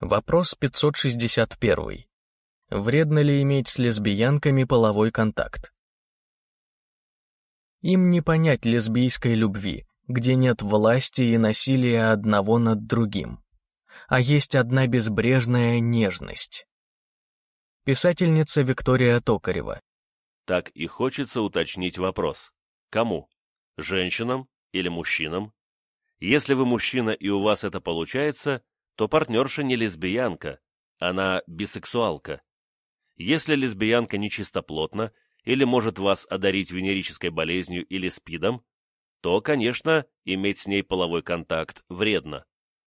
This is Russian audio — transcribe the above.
Вопрос 561. Вредно ли иметь с лесбиянками половой контакт? Им не понять лесбийской любви, где нет власти и насилия одного над другим, а есть одна безбрежная нежность. Писательница Виктория Токарева. Так и хочется уточнить вопрос. Кому? Женщинам или мужчинам? Если вы мужчина и у вас это получается, то партнерша не лесбиянка, она бисексуалка. Если лесбиянка нечистоплотна или может вас одарить венерической болезнью или СПИДом, то, конечно, иметь с ней половой контакт вредно.